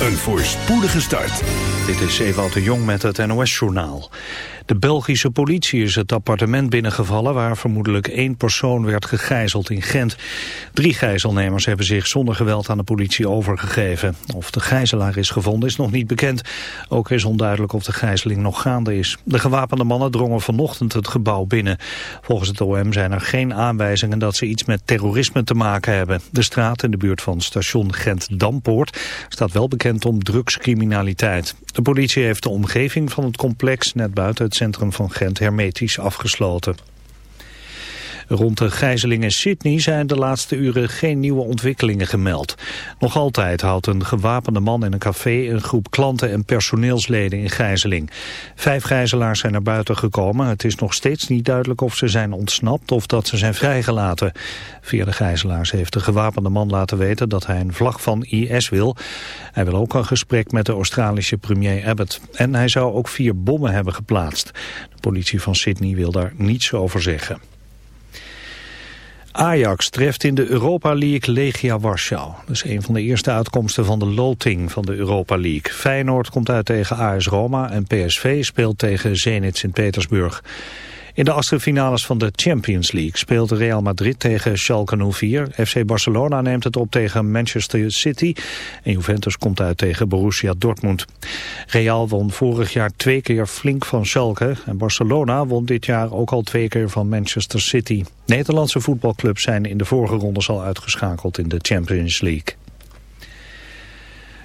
een voorspoedige start. Dit is Ewout de Jong met het NOS-journaal. De Belgische politie is het appartement binnengevallen... waar vermoedelijk één persoon werd gegijzeld in Gent. Drie gijzelnemers hebben zich zonder geweld aan de politie overgegeven. Of de gijzelaar is gevonden is nog niet bekend. Ook is onduidelijk of de gijzeling nog gaande is. De gewapende mannen drongen vanochtend het gebouw binnen. Volgens het OM zijn er geen aanwijzingen dat ze iets met terrorisme te maken hebben. De straat in de buurt van station Gent-Dampoort staat wel bekend om drugscriminaliteit. De politie heeft de omgeving van het complex net buiten het centrum van Gent hermetisch afgesloten. Rond de gijzeling in Sydney zijn de laatste uren geen nieuwe ontwikkelingen gemeld. Nog altijd houdt een gewapende man in een café een groep klanten en personeelsleden in gijzeling. Vijf gijzelaars zijn naar buiten gekomen. Het is nog steeds niet duidelijk of ze zijn ontsnapt of dat ze zijn vrijgelaten. Via de gijzelaars heeft de gewapende man laten weten dat hij een vlag van IS wil. Hij wil ook een gesprek met de Australische premier Abbott. En hij zou ook vier bommen hebben geplaatst. De politie van Sydney wil daar niets over zeggen. Ajax treft in de Europa League Legia Warschau. Dat is een van de eerste uitkomsten van de loting van de Europa League. Feyenoord komt uit tegen AS Roma en PSV speelt tegen Zenit Sint-Petersburg. In de achtste finales van de Champions League speelt Real Madrid tegen Schalke 04. FC Barcelona neemt het op tegen Manchester City. En Juventus komt uit tegen Borussia Dortmund. Real won vorig jaar twee keer flink van Schalke. En Barcelona won dit jaar ook al twee keer van Manchester City. Nederlandse voetbalclubs zijn in de vorige rondes al uitgeschakeld in de Champions League.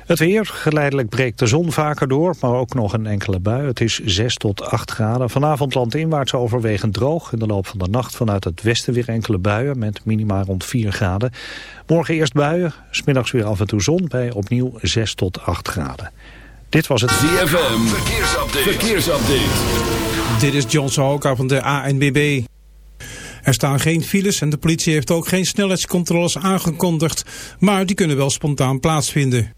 Het weer, geleidelijk breekt de zon vaker door, maar ook nog een enkele bui. Het is 6 tot 8 graden. Vanavond landinwaarts overwegend droog. In de loop van de nacht vanuit het westen weer enkele buien met minima rond 4 graden. Morgen eerst buien, smiddags weer af en toe zon bij opnieuw 6 tot 8 graden. Dit was het ZFM, verkeersupdate. verkeersupdate. Dit is John Sahoka van de ANBB. Er staan geen files en de politie heeft ook geen snelheidscontroles aangekondigd, maar die kunnen wel spontaan plaatsvinden.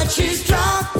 But she's drop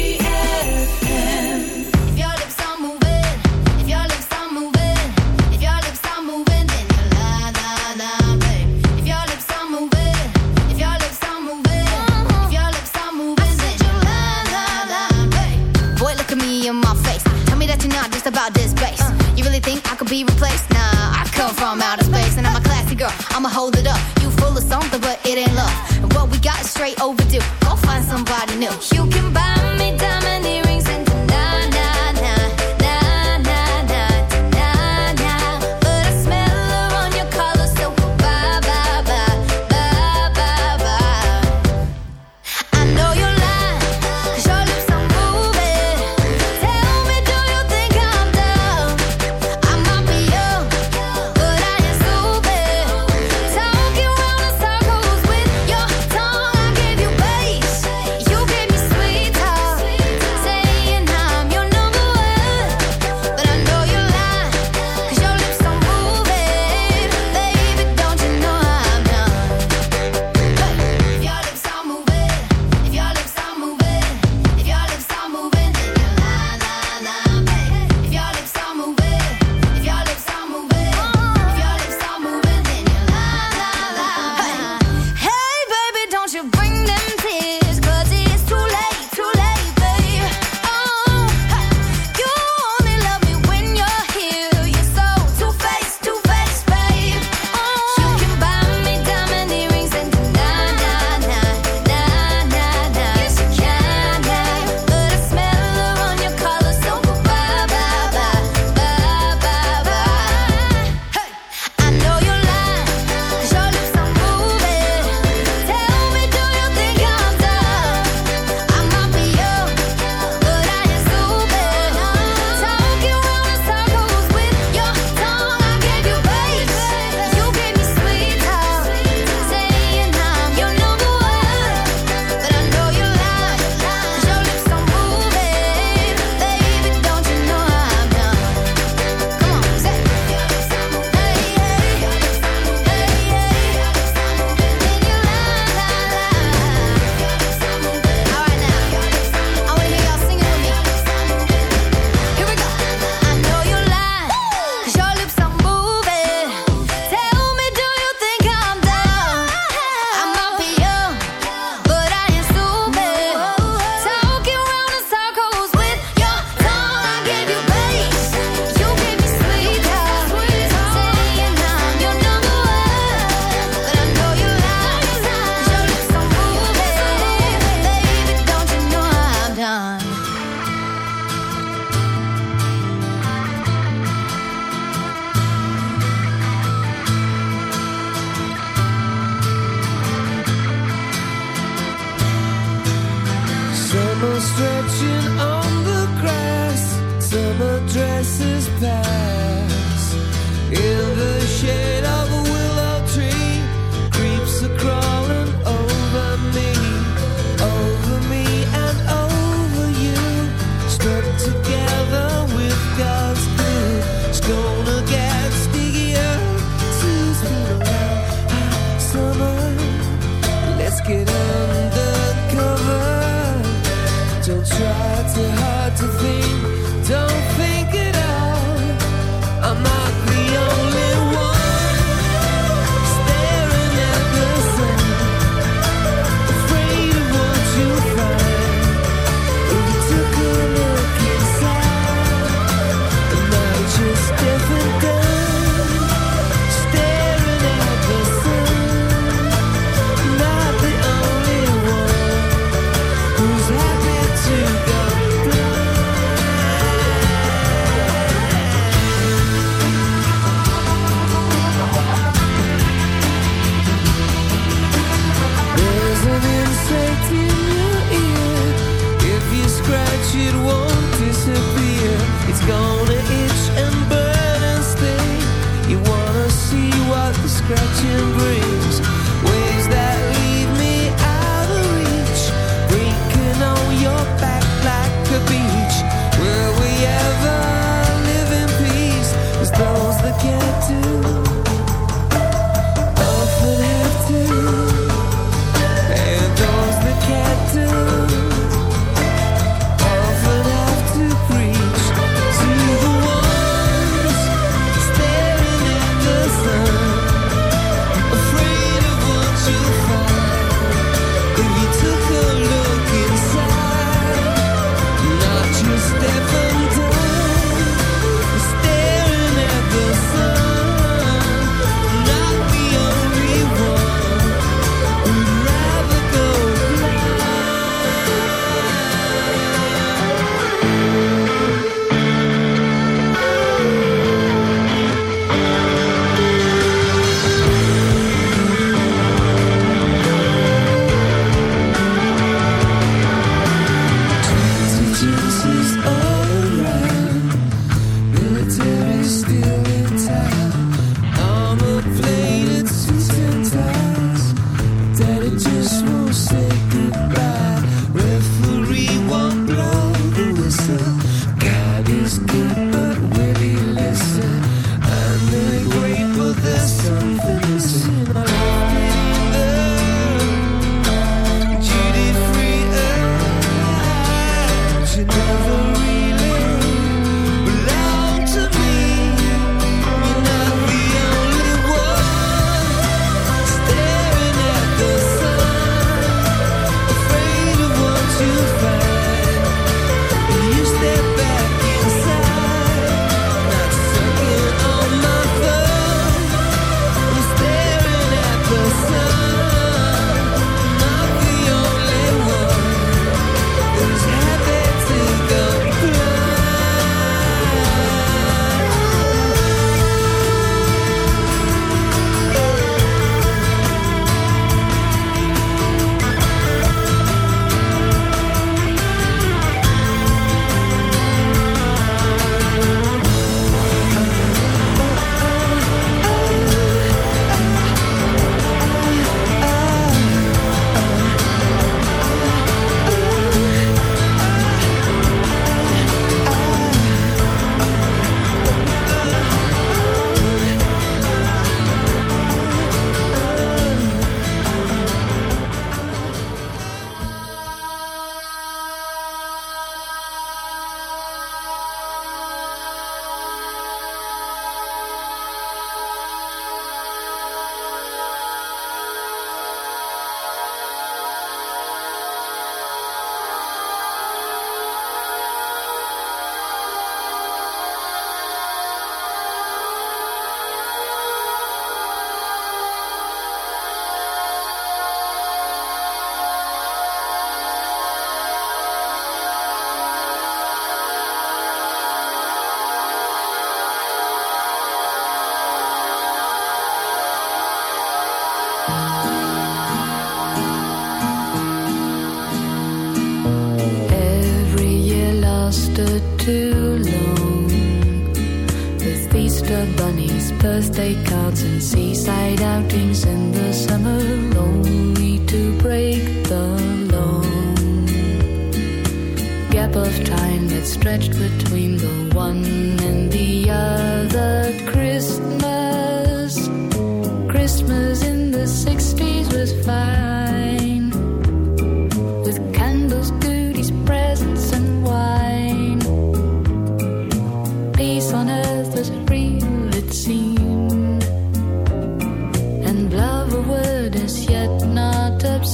Dresses pass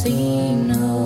not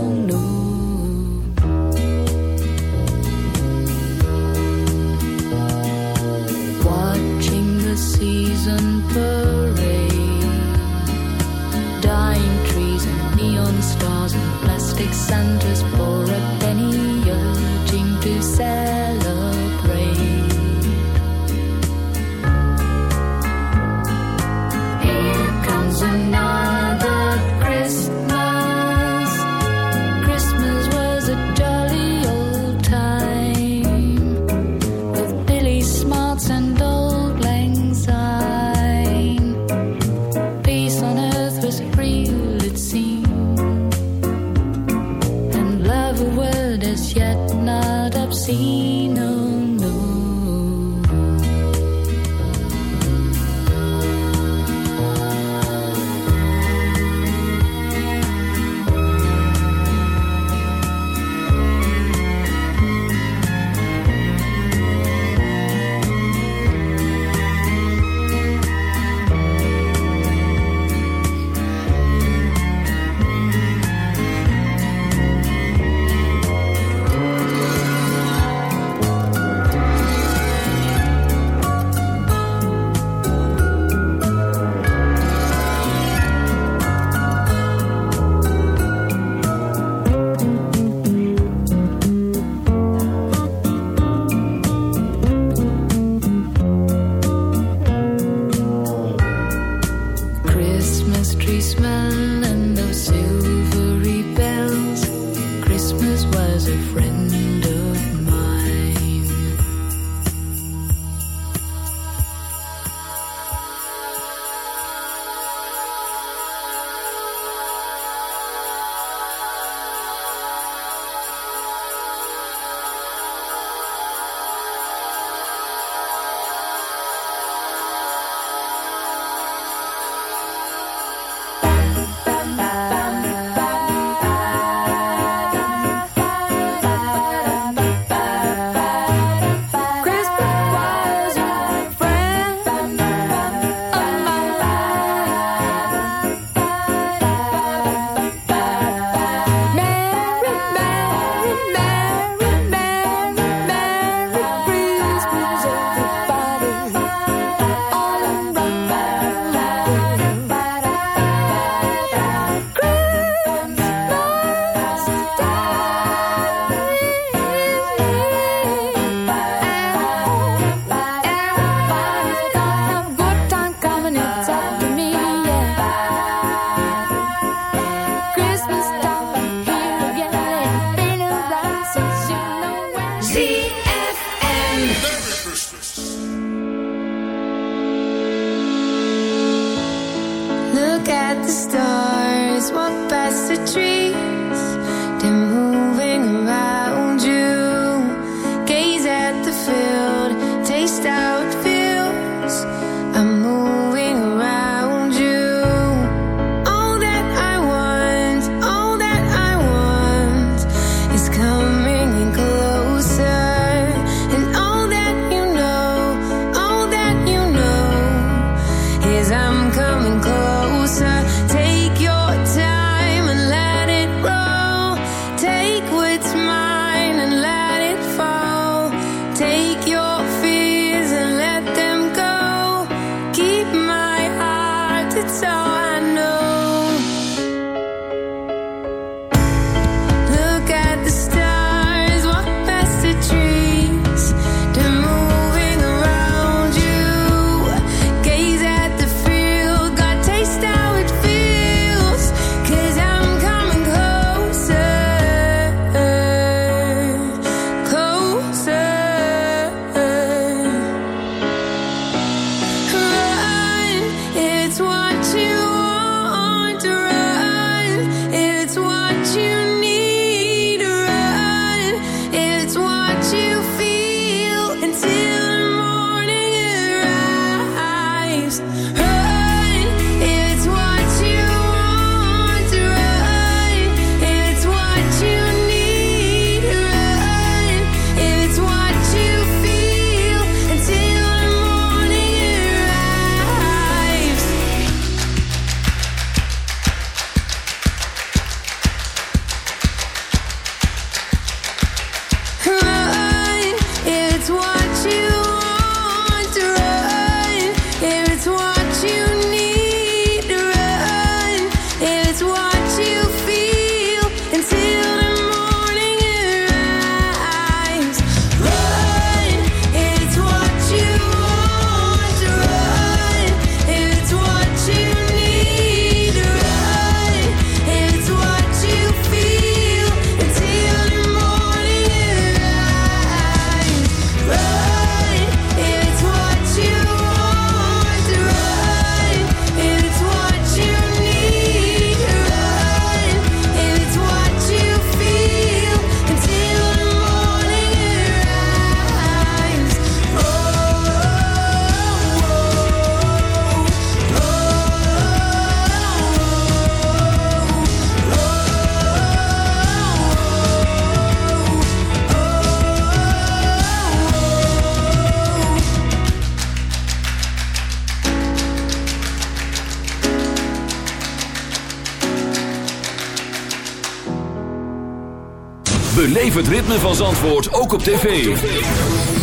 ritme van Zandvoort ook op tv.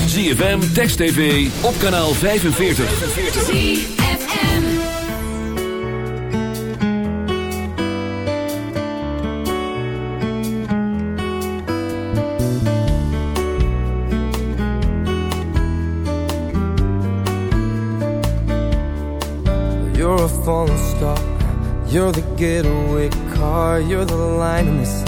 ZFM, Text TV, op kanaal 45. ZFM. You're a falling star. You're the getaway car. You're the line in the sand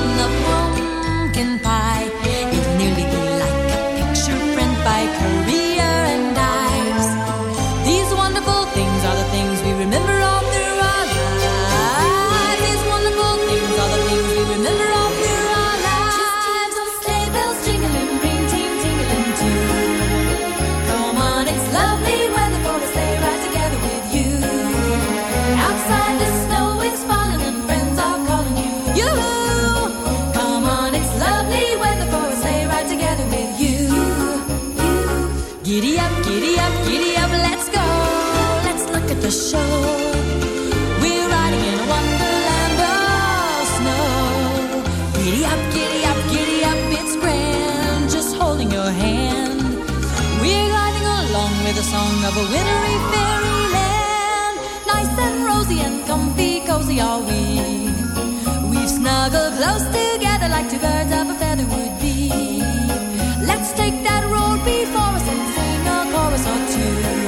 cozy are we. We've snuggled close together like two birds of a feather would be. Let's take that road before us and sing a chorus or two.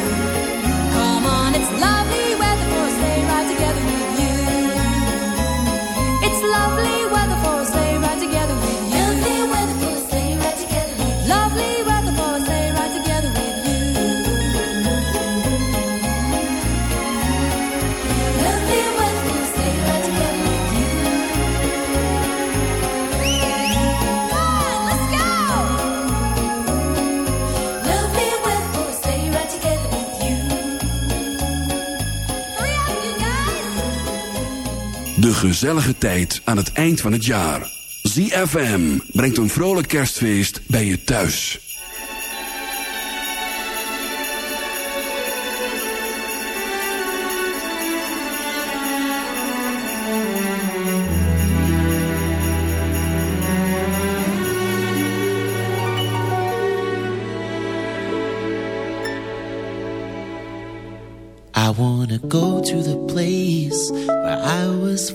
De gezellige tijd aan het eind van het jaar. ZFM brengt een vrolijk kerstfeest bij je thuis. I wanna go to the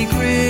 secret.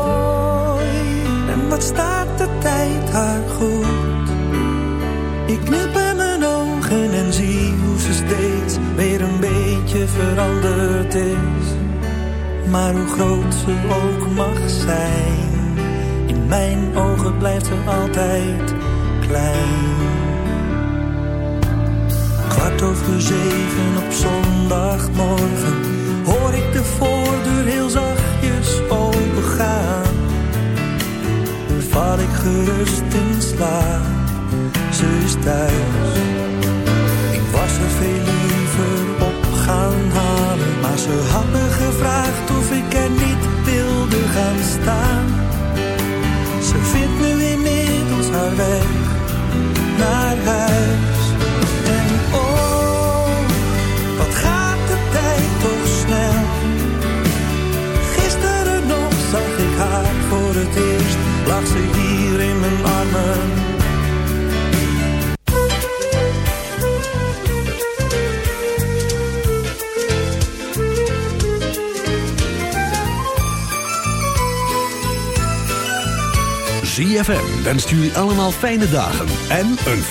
staat de tijd haar goed. Ik knip in mijn ogen en zie hoe ze steeds weer een beetje veranderd is. Maar hoe groot ze ook mag zijn, in mijn ogen blijft ze altijd klein. Kwart over zeven op zondagmorgen hoor ik de voordeur heel zachtjes open val ik gerust in sla, Ze is thuis. Ik was er veel liever op gaan halen. Maar ze had me gevraagd of ik er niet wilde gaan staan. Ze vindt nu inmiddels haar weg naar 3FM. Jullie allemaal fijne dagen en een